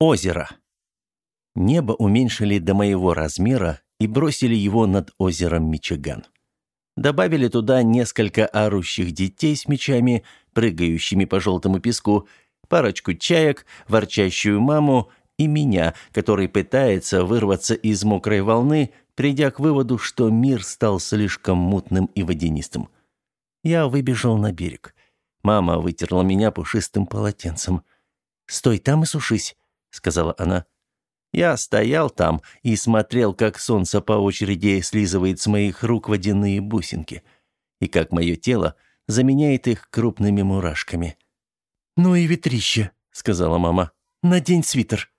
Озеро. Небо уменьшили до моего размера и бросили его над озером Мичиган. Добавили туда несколько орущих детей с мечами, прыгающими по желтому песку, парочку чаек, ворчащую маму и меня, который пытается вырваться из мокрой волны, придя к выводу, что мир стал слишком мутным и водянистым. Я выбежал на берег. Мама вытерла меня пушистым полотенцем. «Стой там и сушись», сказала она. Я стоял там и смотрел, как солнце по очереди слизывает с моих рук водяные бусинки, и как мое тело заменяет их крупными мурашками. «Ну и ветрище», — сказала мама. «Надень свитер».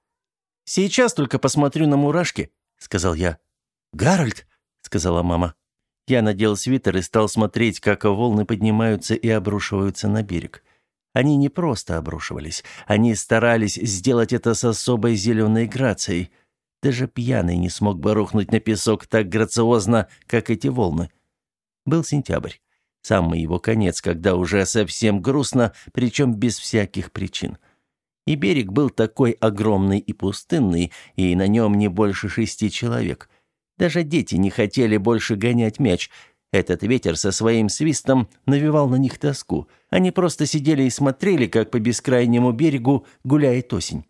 «Сейчас только посмотрю на мурашки», — сказал я. «Гарольд», — сказала мама. Я надел свитер и стал смотреть, как волны поднимаются и обрушиваются на берег. Они не просто обрушивались, они старались сделать это с особой зеленой грацией. Даже пьяный не смог бы рухнуть на песок так грациозно, как эти волны. Был сентябрь. Самый его конец, когда уже совсем грустно, причем без всяких причин. И берег был такой огромный и пустынный, и на нем не больше шести человек. Даже дети не хотели больше гонять мяч – этот ветер со своим свистом навевал на них тоску. Они просто сидели и смотрели, как по бескрайнему берегу гуляет осень.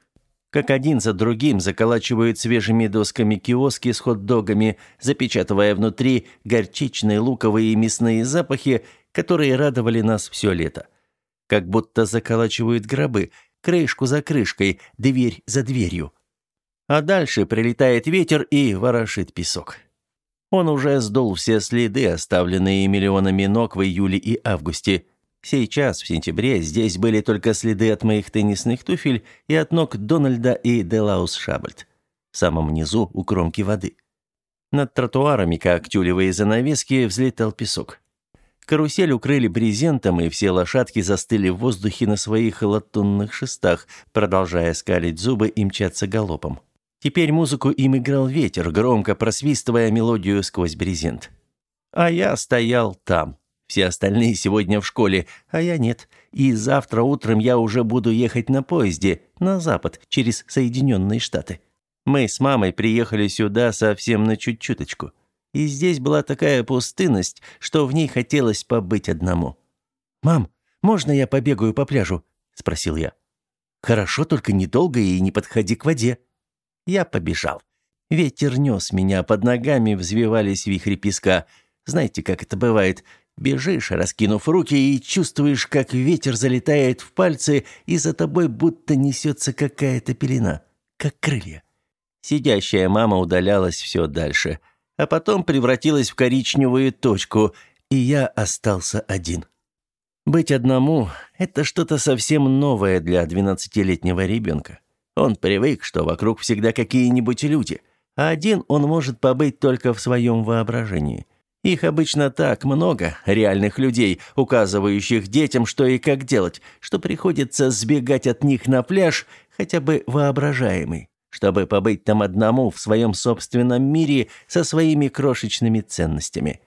Как один за другим заколачивают свежими досками киоски с хот-догами, запечатывая внутри горчичные, луковые и мясные запахи, которые радовали нас все лето. Как будто заколачивают гробы, крышку за крышкой, дверь за дверью. А дальше прилетает ветер и ворошит песок. Он уже сдул все следы, оставленные миллионами ног в июле и августе. Сейчас, в сентябре, здесь были только следы от моих теннисных туфель и от ног Дональда и Делаус Шабальд. В самом низу, у кромки воды. Над тротуарами, как тюлевые занавески, взлетал песок. Карусель укрыли брезентом, и все лошадки застыли в воздухе на своих латунных шестах, продолжая скалить зубы и мчаться галопом. Теперь музыку им играл ветер, громко просвистывая мелодию сквозь брезент. А я стоял там. Все остальные сегодня в школе, а я нет. И завтра утром я уже буду ехать на поезде на запад через Соединенные Штаты. Мы с мамой приехали сюда совсем на чуть-чуточку. И здесь была такая пустынность, что в ней хотелось побыть одному. «Мам, можно я побегаю по пляжу?» – спросил я. «Хорошо, только недолго и не подходи к воде», я побежал. Ветер нес меня, под ногами взвивались вихри песка. Знаете, как это бывает? Бежишь, раскинув руки, и чувствуешь, как ветер залетает в пальцы, и за тобой будто несется какая-то пелена, как крылья. Сидящая мама удалялась все дальше, а потом превратилась в коричневую точку, и я остался один. Быть одному – это что-то совсем новое для двенадцатилетнего ребенка. Он привык, что вокруг всегда какие-нибудь люди, а один он может побыть только в своем воображении. Их обычно так много, реальных людей, указывающих детям, что и как делать, что приходится сбегать от них на пляж, хотя бы воображаемый, чтобы побыть там одному в своем собственном мире со своими крошечными ценностями.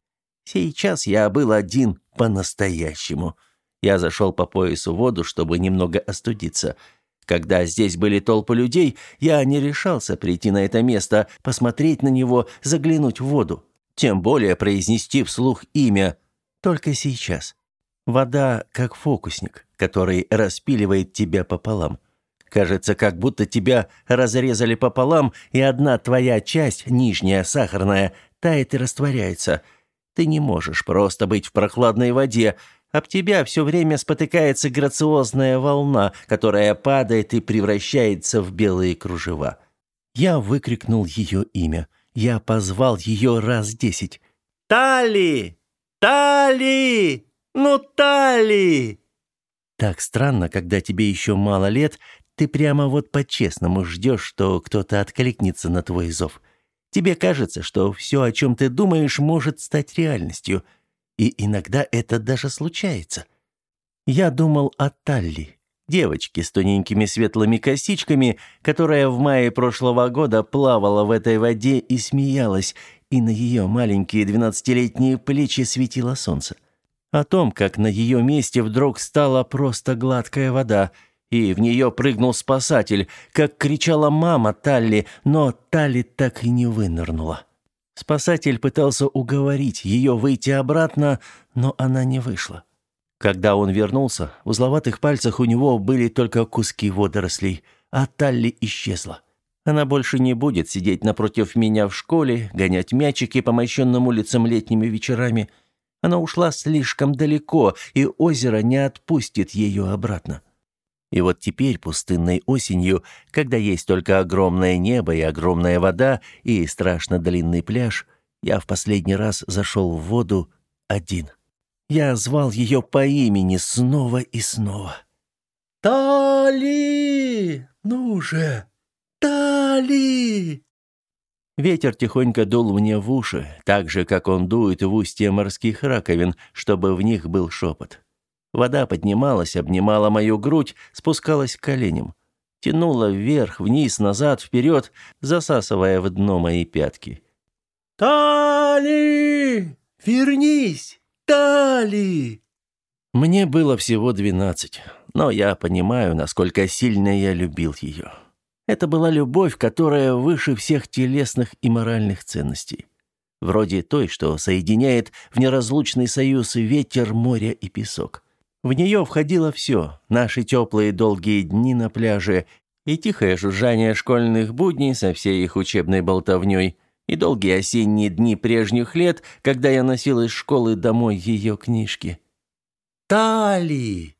Сейчас я был один по-настоящему. Я зашел по поясу в воду, чтобы немного остудиться – когда здесь были толпы людей, я не решался прийти на это место, посмотреть на него, заглянуть в воду. Тем более произнести вслух имя. Только сейчас. Вода как фокусник, который распиливает тебя пополам. Кажется, как будто тебя разрезали пополам, и одна твоя часть, нижняя, сахарная, тает и растворяется. Ты не можешь просто быть в прохладной воде, об тебя все время спотыкается грациозная волна, которая падает и превращается в белые кружева. Я выкрикнул ее имя. Я позвал ее раз десять. «Тали! Тали! Ну, Тали!» Так странно, когда тебе еще мало лет, ты прямо вот по-честному ждешь, что кто-то откликнется на твой зов. Тебе кажется, что все, о чем ты думаешь, может стать реальностью – и иногда это даже случается. Я думал о Талли, девочке с тоненькими светлыми косичками, которая в мае прошлого года плавала в этой воде и смеялась, и на ее маленькие двенадцатилетние плечи светило солнце. О том, как на ее месте вдруг стала просто гладкая вода, и в нее прыгнул спасатель, как кричала мама Талли, но Талли так и не вынырнула. Спасатель пытался уговорить ее выйти обратно, но она не вышла. Когда он вернулся, в узловатых пальцах у него были только куски водорослей, а Талли исчезла. Она больше не будет сидеть напротив меня в школе, гонять мячики по мощенным улицам летними вечерами. Она ушла слишком далеко, и озеро не отпустит ее обратно. И вот теперь, пустынной осенью, когда есть только огромное небо и огромная вода, и страшно длинный пляж, я в последний раз зашел в воду один. Я звал ее по имени снова и снова. «Тали! Ну же! Тали!» Ветер тихонько дул мне в уши, так же, как он дует в устье морских раковин, чтобы в них был шепот. Вода поднималась, обнимала мою грудь, спускалась к коленям. Тянула вверх, вниз, назад, вперед, засасывая в дно мои пятки. «Тали! Вернись! Тали!» Мне было всего двенадцать, но я понимаю, насколько сильно я любил ее. Это была любовь, которая выше всех телесных и моральных ценностей. Вроде той, что соединяет в неразлучный союз ветер, море и песок. В нее входило все – наши теплые долгие дни на пляже и тихое жужжание школьных будней со всей их учебной болтовней, и долгие осенние дни прежних лет, когда я носил из школы домой ее книжки. «Тали!»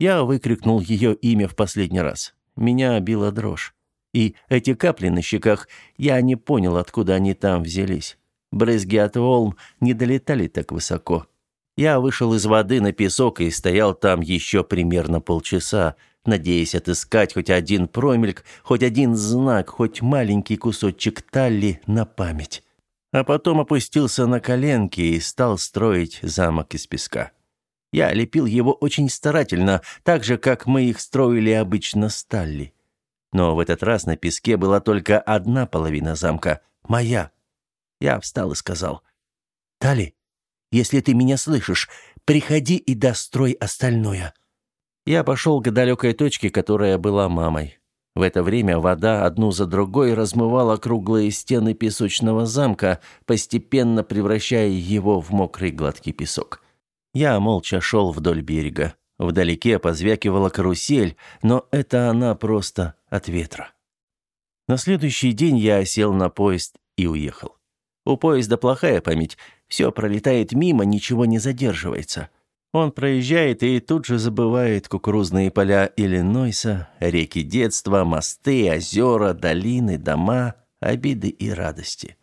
Я выкрикнул ее имя в последний раз. Меня била дрожь. И эти капли на щеках, я не понял, откуда они там взялись. Брызги от волн не долетали так высоко. Я вышел из воды на песок и стоял там еще примерно полчаса, надеясь отыскать хоть один промельк, хоть один знак, хоть маленький кусочек талли на память. А потом опустился на коленки и стал строить замок из песка. Я лепил его очень старательно, так же, как мы их строили обычно с талли. Но в этот раз на песке была только одна половина замка, моя. Я встал и сказал, «Тали, если ты меня слышишь, приходи и дострой остальное». Я пошел к далекой точке, которая была мамой. В это время вода одну за другой размывала круглые стены песочного замка, постепенно превращая его в мокрый гладкий песок. Я молча шел вдоль берега. Вдалеке позвякивала карусель, но это она просто от ветра. На следующий день я сел на поезд и уехал. У поезда плохая память, все пролетает мимо, ничего не задерживается. Он проезжает и тут же забывает кукурузные поля Иллинойса, реки детства, мосты, озера, долины, дома, обиды и радости.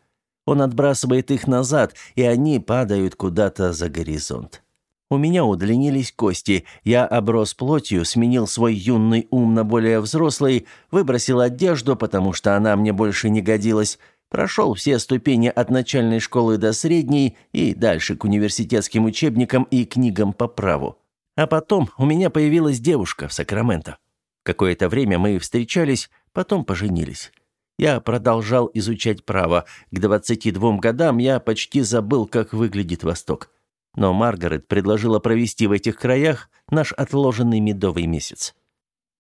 Он отбрасывает их назад, и они падают куда-то за горизонт. У меня удлинились кости, я оброс плотью, сменил свой юный ум на более взрослый, выбросил одежду, потому что она мне больше не годилась, Прошел все ступени от начальной школы до средней и дальше к университетским учебникам и книгам по праву. А потом у меня появилась девушка в Сакраменто. Какое-то время мы встречались, потом поженились. Я продолжал изучать право. К 22 годам я почти забыл, как выглядит Восток. Но Маргарет предложила провести в этих краях наш отложенный медовый месяц.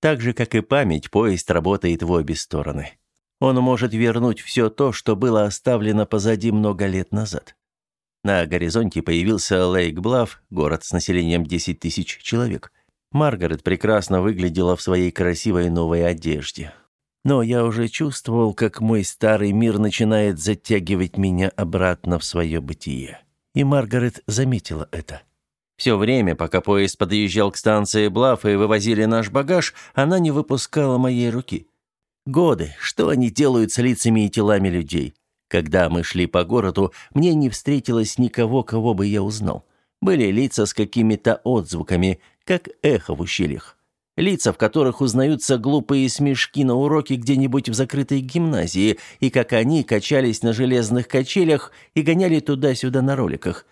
Так же, как и память, поезд работает в обе стороны. Он может вернуть все то, что было оставлено позади много лет назад. На горизонте появился Лейк-Блав, город с населением 10 тысяч человек. Маргарет прекрасно выглядела в своей красивой новой одежде. Но я уже чувствовал, как мой старый мир начинает затягивать меня обратно в свое бытие. И Маргарет заметила это. Все время, пока поезд подъезжал к станции Блав и вывозили наш багаж, она не выпускала моей руки. Годы, что они делают с лицами и телами людей? Когда мы шли по городу, мне не встретилось никого, кого бы я узнал. Были лица с какими-то отзвуками, как эхо в ущельях. Лица, в которых узнаются глупые смешки на уроке где-нибудь в закрытой гимназии, и как они качались на железных качелях и гоняли туда-сюда на роликах.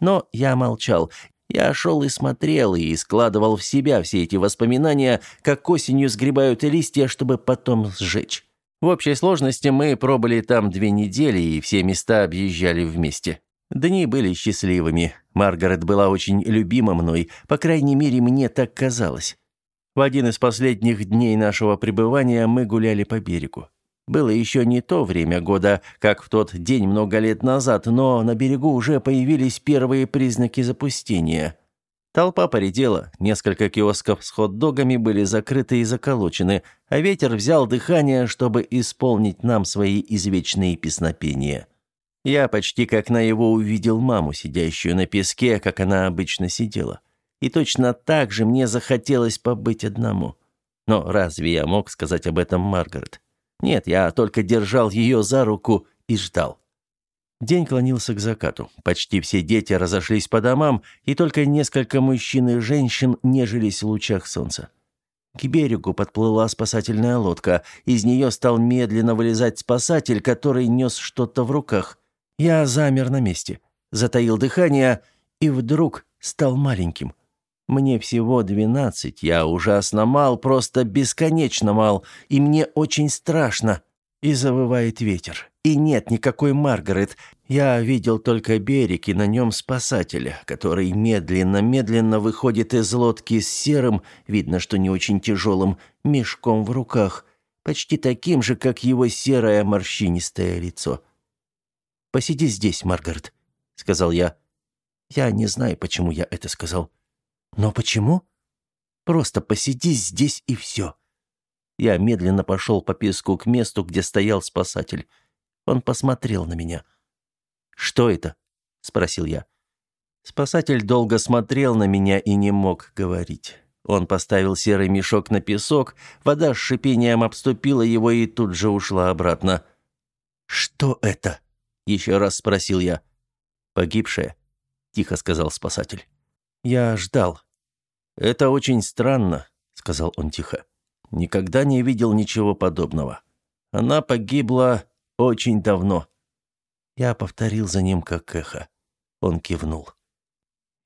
Но я молчал, я шел и смотрел, и складывал в себя все эти воспоминания, как осенью сгребают листья, чтобы потом сжечь. В общей сложности мы пробыли там две недели и все места объезжали вместе. Дни были счастливыми. Маргарет была очень любима мной, по крайней мере, мне так казалось. В один из последних дней нашего пребывания мы гуляли по берегу. Было еще не то время года, как в тот день много лет назад, но на берегу уже появились первые признаки запустения. Толпа поредела, несколько киосков с хот-догами были закрыты и заколочены, а ветер взял дыхание, чтобы исполнить нам свои извечные песнопения. Я почти как на его увидел маму, сидящую на песке, как она обычно сидела. И точно так же мне захотелось побыть одному. Но разве я мог сказать об этом Маргарет? Нет, я только держал ее за руку и ждал. День клонился к закату. Почти все дети разошлись по домам, и только несколько мужчин и женщин нежились в лучах солнца. К берегу подплыла спасательная лодка. Из нее стал медленно вылезать спасатель, который нес что-то в руках. Я замер на месте, затаил дыхание и вдруг стал маленьким. Мне всего двенадцать, я ужасно мал, просто бесконечно мал, и мне очень страшно. И завывает ветер. И нет никакой Маргарет. Я видел только берег и на нем спасателя, который медленно-медленно выходит из лодки с серым, видно, что не очень тяжелым, мешком в руках, почти таким же, как его серое морщинистое лицо. «Посиди здесь, Маргарет», — сказал я. Я не знаю, почему я это сказал. Но почему? Просто посиди здесь и все. Я медленно пошел по песку к месту, где стоял спасатель. Он посмотрел на меня. «Что это?» — спросил я. Спасатель долго смотрел на меня и не мог говорить. Он поставил серый мешок на песок, вода с шипением обступила его и тут же ушла обратно. «Что это?» — еще раз спросил я. «Погибшая», — тихо сказал спасатель. Я ждал. «Это очень странно», — сказал он тихо. Никогда не видел ничего подобного. Она погибла очень давно. Я повторил за ним как эхо. Он кивнул.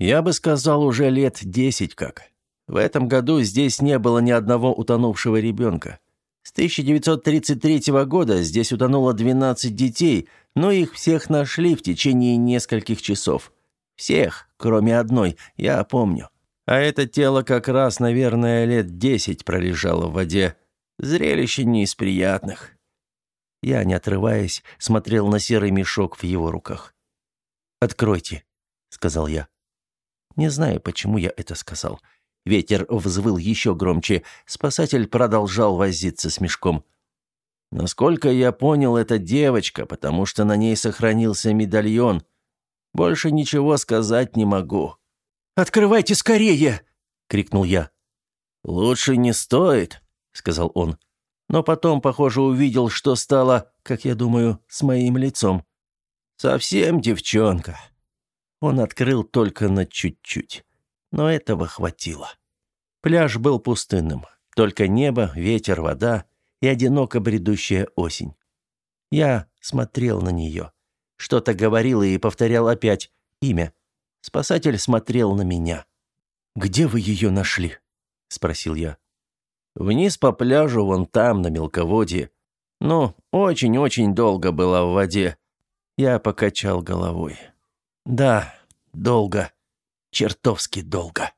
Я бы сказал, уже лет десять как. В этом году здесь не было ни одного утонувшего ребенка. С 1933 года здесь утонуло 12 детей, но их всех нашли в течение нескольких часов. Всех, кроме одной, я помню. А это тело как раз, наверное, лет десять пролежало в воде. Зрелище не из приятных. Я, не отрываясь, смотрел на серый мешок в его руках. «Откройте», — сказал я. Не знаю, почему я это сказал. Ветер взвыл еще громче. Спасатель продолжал возиться с мешком. Насколько я понял, это девочка, потому что на ней сохранился медальон. Больше ничего сказать не могу. «Открывайте скорее!» — крикнул я. «Лучше не стоит», — сказал он. Но потом, похоже, увидел, что стало, как я думаю, с моим лицом. «Совсем девчонка». Он открыл только на чуть-чуть. Но этого хватило. Пляж был пустынным. Только небо, ветер, вода и одиноко бредущая осень. Я смотрел на нее. Что-то говорил и повторял опять имя. Спасатель смотрел на меня. «Где вы ее нашли?» — спросил я. «Вниз по пляжу, вон там, на мелководье. Ну, очень-очень долго была в воде». Я покачал головой. «Да, долго. Чертовски долго».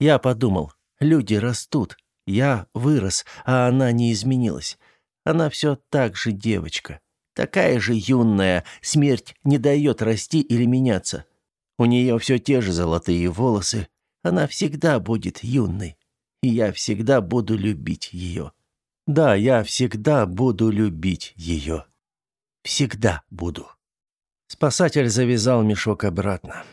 Я подумал, люди растут. Я вырос, а она не изменилась. Она все так же девочка. Такая же юная. Смерть не дает расти или меняться. У нее все те же золотые волосы. Она всегда будет юной. И я всегда буду любить ее. Да, я всегда буду любить ее. Всегда буду. Спасатель завязал мешок обратно.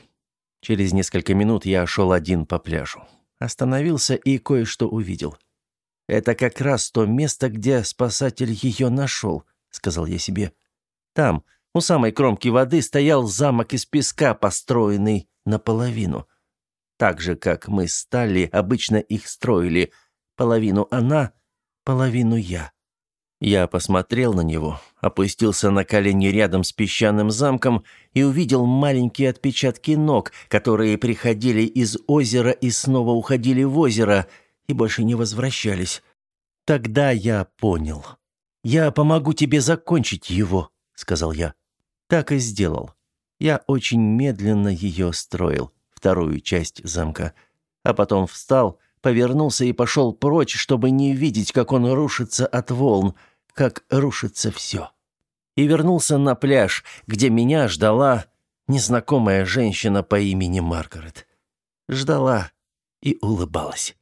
Через несколько минут я шел один по пляжу. Остановился и кое-что увидел. «Это как раз то место, где спасатель ее нашел», — сказал я себе. «Там, у самой кромки воды стоял замок из песка, построенный наполовину. Так же, как мы с Талли обычно их строили. Половину она, половину я. Я посмотрел на него, опустился на колени рядом с песчаным замком и увидел маленькие отпечатки ног, которые приходили из озера и снова уходили в озеро и больше не возвращались. Тогда я понял. «Я помогу тебе закончить его», — сказал я. Так и сделал. Я очень медленно ее строил, вторую часть замка, а потом встал, повернулся и пошел прочь, чтобы не видеть, как он рушится от волн, как рушится все. И вернулся на пляж, где меня ждала незнакомая женщина по имени Маргарет. Ждала и улыбалась.